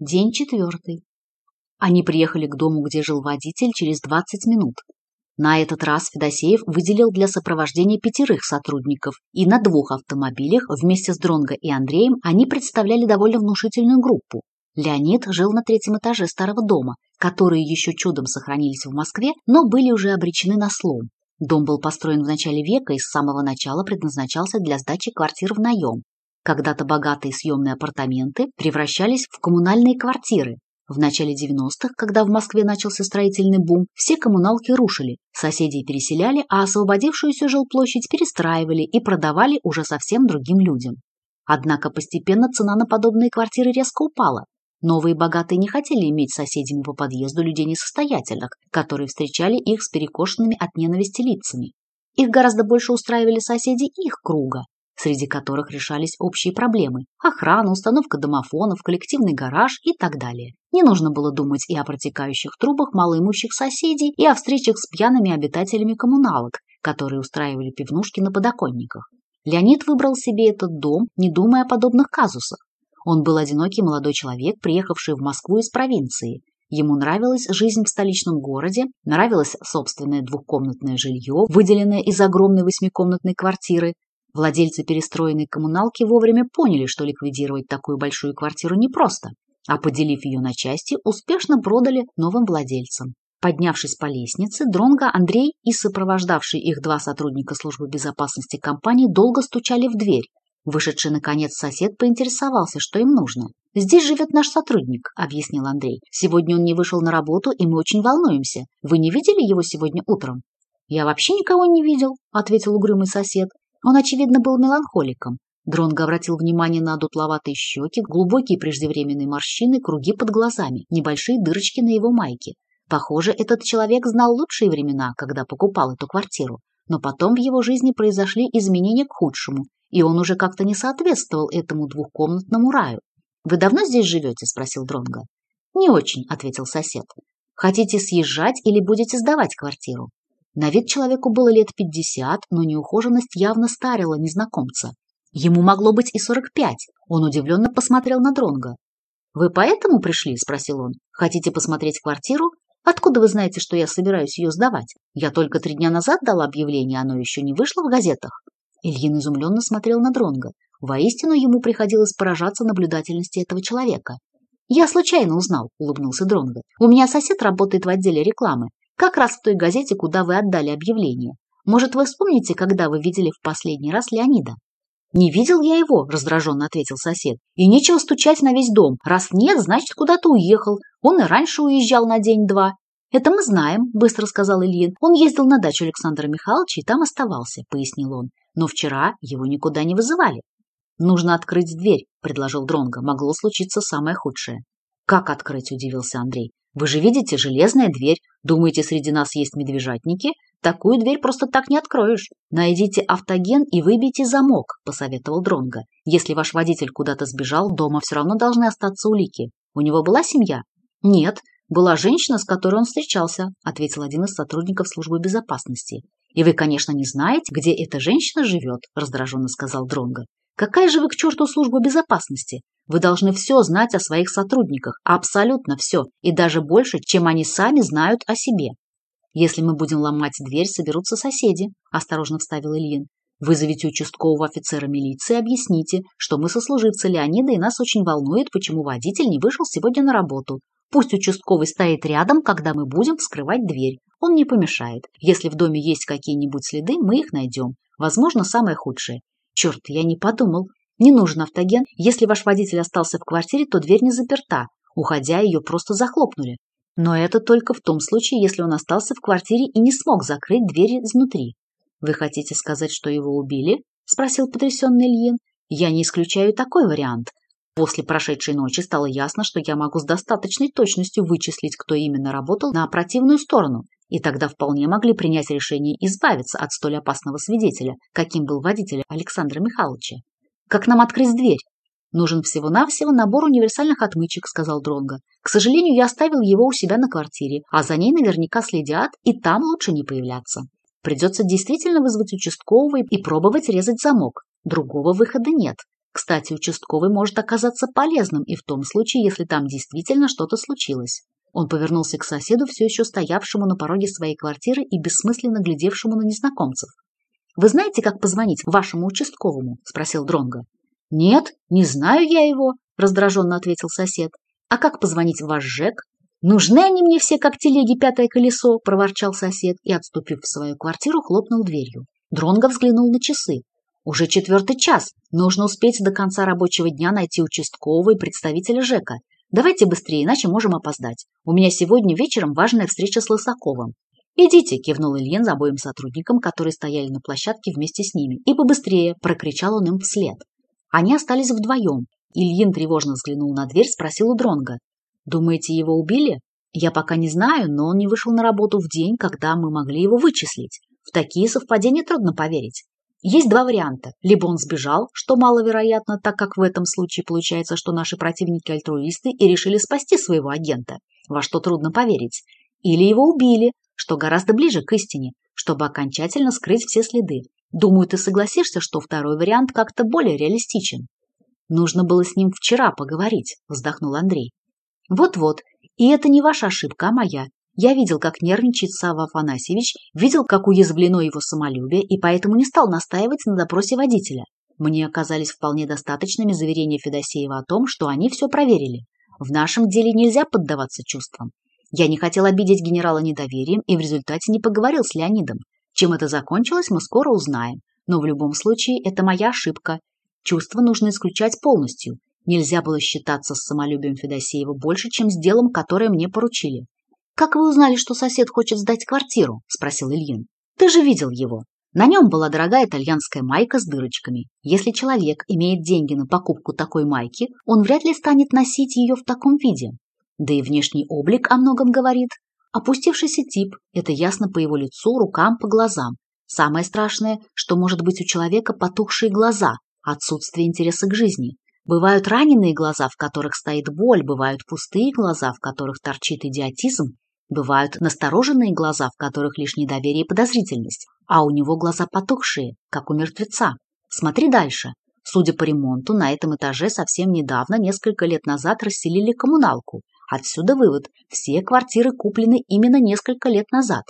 День четвертый. Они приехали к дому, где жил водитель, через 20 минут. На этот раз Федосеев выделил для сопровождения пятерых сотрудников, и на двух автомобилях вместе с Дронго и Андреем они представляли довольно внушительную группу. Леонид жил на третьем этаже старого дома, которые еще чудом сохранились в Москве, но были уже обречены на слом. Дом был построен в начале века и с самого начала предназначался для сдачи квартир в наем. Когда-то богатые съемные апартаменты превращались в коммунальные квартиры. В начале 90-х, когда в Москве начался строительный бум, все коммуналки рушили, соседей переселяли, а освободившуюся жилплощадь перестраивали и продавали уже совсем другим людям. Однако постепенно цена на подобные квартиры резко упала. Новые богатые не хотели иметь соседями по подъезду людей несостоятельных, которые встречали их с перекошенными от ненависти лицами. Их гораздо больше устраивали соседи их круга, среди которых решались общие проблемы – охрана, установка домофонов, коллективный гараж и так далее. Не нужно было думать и о протекающих трубах малоимущих соседей, и о встречах с пьяными обитателями коммуналок, которые устраивали пивнушки на подоконниках. Леонид выбрал себе этот дом, не думая о подобных казусах. Он был одинокий молодой человек, приехавший в Москву из провинции. Ему нравилась жизнь в столичном городе, нравилось собственное двухкомнатное жилье, выделенное из огромной восьмикомнатной квартиры, Владельцы перестроенной коммуналки вовремя поняли, что ликвидировать такую большую квартиру непросто, а поделив ее на части, успешно продали новым владельцам. Поднявшись по лестнице, Дронга Андрей и сопровождавшие их два сотрудника службы безопасности компании долго стучали в дверь. Вышедший, наконец, сосед поинтересовался, что им нужно. «Здесь живет наш сотрудник», — объяснил Андрей. «Сегодня он не вышел на работу, и мы очень волнуемся. Вы не видели его сегодня утром?» «Я вообще никого не видел», — ответил угрюмый сосед. Он, очевидно, был меланхоликом. Дронго обратил внимание на дутловатые щеки, глубокие преждевременные морщины, круги под глазами, небольшие дырочки на его майке. Похоже, этот человек знал лучшие времена, когда покупал эту квартиру. Но потом в его жизни произошли изменения к худшему, и он уже как-то не соответствовал этому двухкомнатному раю. «Вы давно здесь живете?» – спросил Дронго. «Не очень», – ответил сосед. «Хотите съезжать или будете сдавать квартиру?» На вид человеку было лет пятьдесят, но неухоженность явно старила незнакомца. Ему могло быть и сорок пять. Он удивленно посмотрел на Дронга. «Вы поэтому пришли?» – спросил он. «Хотите посмотреть квартиру? Откуда вы знаете, что я собираюсь ее сдавать? Я только три дня назад дал объявление, оно еще не вышло в газетах». Ильин изумленно смотрел на Дронга. Воистину ему приходилось поражаться наблюдательности этого человека. «Я случайно узнал», – улыбнулся Дронга. «У меня сосед работает в отделе рекламы. Как раз в той газете, куда вы отдали объявление. Может, вы вспомните, когда вы видели в последний раз Леонида?» «Не видел я его», – раздраженно ответил сосед. «И нечего стучать на весь дом. Раз нет, значит, куда-то уехал. Он и раньше уезжал на день-два». «Это мы знаем», – быстро сказал Ильин. «Он ездил на дачу Александра Михайловича и там оставался», – пояснил он. «Но вчера его никуда не вызывали». «Нужно открыть дверь», – предложил Дронго. «Могло случиться самое худшее». Как открыть, удивился Андрей. Вы же видите, железная дверь. Думаете, среди нас есть медвежатники? Такую дверь просто так не откроешь. Найдите автоген и выбейте замок, посоветовал Дронга. Если ваш водитель куда-то сбежал, дома все равно должны остаться улики. У него была семья? Нет, была женщина, с которой он встречался, ответил один из сотрудников службы безопасности. И вы, конечно, не знаете, где эта женщина живет, раздраженно сказал Дронга. Какая же вы к черту служба безопасности? Вы должны все знать о своих сотрудниках, абсолютно все, и даже больше, чем они сами знают о себе. Если мы будем ломать дверь, соберутся соседи, осторожно вставил Ильин. Вызовите участкового офицера милиции, и объясните, что мы сослуживцы Леонида, и нас очень волнует, почему водитель не вышел сегодня на работу. Пусть участковый стоит рядом, когда мы будем вскрывать дверь. Он не помешает. Если в доме есть какие-нибудь следы, мы их найдем. Возможно, самое худшее. Черт, я не подумал. Не нужен автоген. Если ваш водитель остался в квартире, то дверь не заперта. Уходя, ее просто захлопнули. Но это только в том случае, если он остался в квартире и не смог закрыть дверь изнутри. «Вы хотите сказать, что его убили?» – спросил потрясенный Ильин. «Я не исключаю такой вариант. После прошедшей ночи стало ясно, что я могу с достаточной точностью вычислить, кто именно работал на противную сторону, и тогда вполне могли принять решение избавиться от столь опасного свидетеля, каким был водитель Александра Михайловича. Как нам открыть дверь? Нужен всего-навсего набор универсальных отмычек, сказал Дронга. К сожалению, я оставил его у себя на квартире, а за ней наверняка следят, и там лучше не появляться. Придется действительно вызвать участкового и пробовать резать замок. Другого выхода нет. Кстати, участковый может оказаться полезным и в том случае, если там действительно что-то случилось. Он повернулся к соседу, все еще стоявшему на пороге своей квартиры и бессмысленно глядевшему на незнакомцев. Вы знаете, как позвонить вашему участковому? спросил Дронга. Нет, не знаю я его, раздраженно ответил сосед. А как позвонить в ваш ЖЭК? Нужны они мне все, как телеги пятое колесо, проворчал сосед и, отступив в свою квартиру, хлопнул дверью. Дронга взглянул на часы. Уже четвертый час. Нужно успеть до конца рабочего дня найти участкового и представителя ЖЭКа. Давайте быстрее, иначе можем опоздать. У меня сегодня вечером важная встреча с Лысаковым. «Идите!» – кивнул Ильин за обоим сотрудникам, которые стояли на площадке вместе с ними, и побыстрее прокричал он им вслед. Они остались вдвоем. Ильин тревожно взглянул на дверь, спросил у Дронга: «Думаете, его убили?» «Я пока не знаю, но он не вышел на работу в день, когда мы могли его вычислить. В такие совпадения трудно поверить. Есть два варианта. Либо он сбежал, что маловероятно, так как в этом случае получается, что наши противники альтруисты и решили спасти своего агента, во что трудно поверить. Или его убили, что гораздо ближе к истине, чтобы окончательно скрыть все следы. Думаю, ты согласишься, что второй вариант как-то более реалистичен. Нужно было с ним вчера поговорить, вздохнул Андрей. Вот-вот, и это не ваша ошибка, а моя. Я видел, как нервничает Сава Афанасьевич, видел, как уязвлено его самолюбие, и поэтому не стал настаивать на допросе водителя. Мне оказались вполне достаточными заверения Федосеева о том, что они все проверили. В нашем деле нельзя поддаваться чувствам. Я не хотел обидеть генерала недоверием и в результате не поговорил с Леонидом. Чем это закончилось, мы скоро узнаем. Но в любом случае, это моя ошибка. Чувства нужно исключать полностью. Нельзя было считаться с самолюбием Федосеева больше, чем с делом, которое мне поручили. «Как вы узнали, что сосед хочет сдать квартиру?» – спросил Ильин. «Ты же видел его. На нем была дорогая итальянская майка с дырочками. Если человек имеет деньги на покупку такой майки, он вряд ли станет носить ее в таком виде. Да и внешний облик о многом говорит. Опустившийся тип – это ясно по его лицу, рукам, по глазам. Самое страшное, что может быть у человека потухшие глаза, отсутствие интереса к жизни. Бывают раненые глаза, в которых стоит боль, бывают пустые глаза, в которых торчит идиотизм, бывают настороженные глаза, в которых лишь недоверие и подозрительность, а у него глаза потухшие, как у мертвеца. Смотри дальше. Судя по ремонту, на этом этаже совсем недавно, несколько лет назад, расселили коммуналку – Отсюда вывод – все квартиры куплены именно несколько лет назад.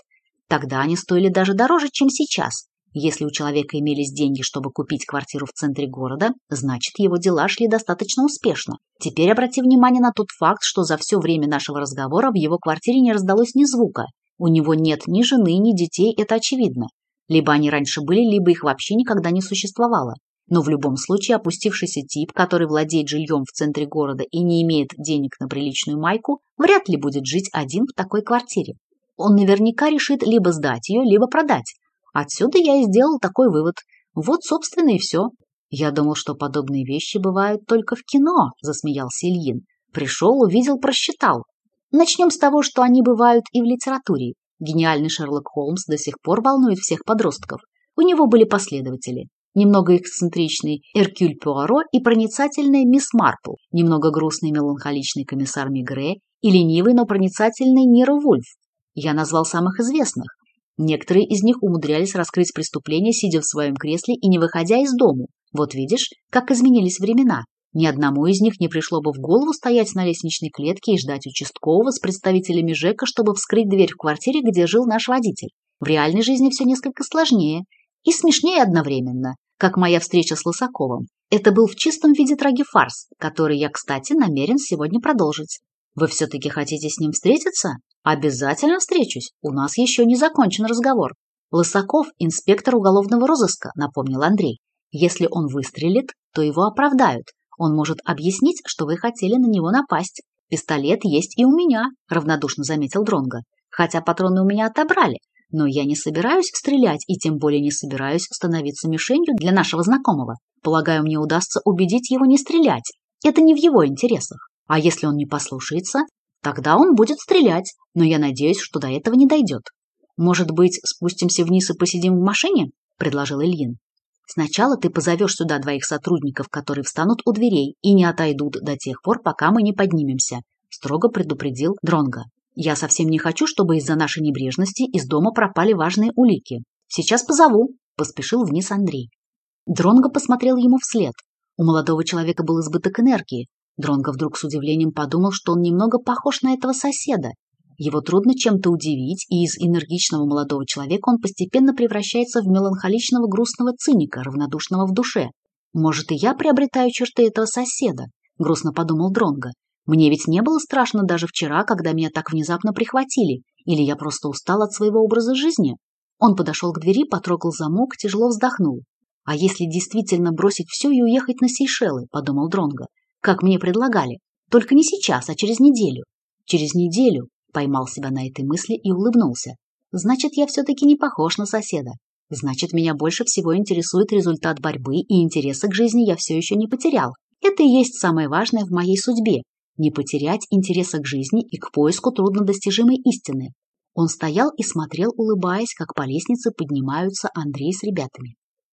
Тогда они стоили даже дороже, чем сейчас. Если у человека имелись деньги, чтобы купить квартиру в центре города, значит, его дела шли достаточно успешно. Теперь обрати внимание на тот факт, что за все время нашего разговора в его квартире не раздалось ни звука. У него нет ни жены, ни детей, это очевидно. Либо они раньше были, либо их вообще никогда не существовало. Но в любом случае опустившийся тип, который владеет жильем в центре города и не имеет денег на приличную майку, вряд ли будет жить один в такой квартире. Он наверняка решит либо сдать ее, либо продать. Отсюда я и сделал такой вывод. Вот, собственно, и все. Я думал, что подобные вещи бывают только в кино, засмеялся Ильин. Пришел, увидел, просчитал. Начнем с того, что они бывают и в литературе. Гениальный Шерлок Холмс до сих пор волнует всех подростков. У него были последователи немного эксцентричный Эркюль Пуаро и проницательная мисс Марпл, немного грустный меланхоличный комиссар Мигре и ленивый, но проницательный Нира Вульф. Я назвал самых известных. Некоторые из них умудрялись раскрыть преступление, сидя в своем кресле и не выходя из дому. Вот видишь, как изменились времена. Ни одному из них не пришло бы в голову стоять на лестничной клетке и ждать участкового с представителями ЖЭКа, чтобы вскрыть дверь в квартире, где жил наш водитель. В реальной жизни все несколько сложнее и смешнее одновременно как моя встреча с Лысаковым. Это был в чистом виде трагефарс, который я, кстати, намерен сегодня продолжить. Вы все-таки хотите с ним встретиться? Обязательно встречусь. У нас еще не закончен разговор. Лысаков – инспектор уголовного розыска, напомнил Андрей. Если он выстрелит, то его оправдают. Он может объяснить, что вы хотели на него напасть. Пистолет есть и у меня, равнодушно заметил Дронга. Хотя патроны у меня отобрали, но я не собираюсь стрелять и тем более не собираюсь становиться мишенью для нашего знакомого. Полагаю, мне удастся убедить его не стрелять. Это не в его интересах. А если он не послушается, тогда он будет стрелять. Но я надеюсь, что до этого не дойдет. Может быть, спустимся вниз и посидим в машине? Предложил Ильин. Сначала ты позовешь сюда двоих сотрудников, которые встанут у дверей и не отойдут до тех пор, пока мы не поднимемся, строго предупредил Дронга. Я совсем не хочу, чтобы из-за нашей небрежности из дома пропали важные улики. Сейчас позову, поспешил вниз Андрей. Дронго посмотрел ему вслед. У молодого человека был избыток энергии. Дронго вдруг с удивлением подумал, что он немного похож на этого соседа. Его трудно чем-то удивить, и из энергичного молодого человека он постепенно превращается в меланхоличного грустного циника, равнодушного в душе. «Может, и я приобретаю черты этого соседа?» – грустно подумал Дронго. Мне ведь не было страшно даже вчера, когда меня так внезапно прихватили. Или я просто устал от своего образа жизни? Он подошел к двери, потрогал замок, тяжело вздохнул. А если действительно бросить все и уехать на Сейшелы, подумал Дронга, как мне предлагали, только не сейчас, а через неделю. Через неделю поймал себя на этой мысли и улыбнулся. Значит, я все-таки не похож на соседа. Значит, меня больше всего интересует результат борьбы, и интереса к жизни я все еще не потерял. Это и есть самое важное в моей судьбе, не потерять интереса к жизни и к поиску труднодостижимой истины. Он стоял и смотрел, улыбаясь, как по лестнице поднимаются Андрей с ребятами.